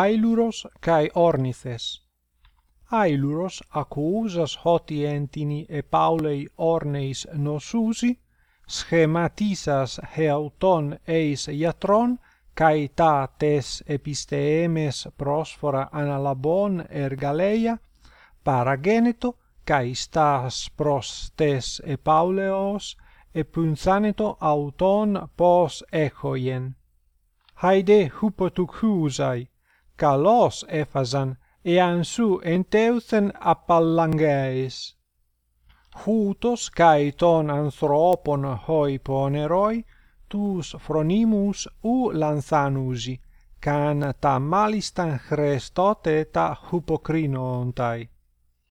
ailuros kai ornithes ailuros accusas hoti entini e paulei orneis nosusi schematisas heauton eis iatron kai ta tes episteemes prosphora analabon ergaleia parageneto kai stas pros tes e pauleos e punzaneto auton pos echoien. Haide hupotuchusai καλός έφαζαν εάν σου εντεύθεν απαλλαγγέης. Χούτος καί των ανθρώπων χοϊπονεροί τους φρονίμους ου λανθάνουσι, καν τα μάλισταν χρεστότε τα χυποκρίνονται.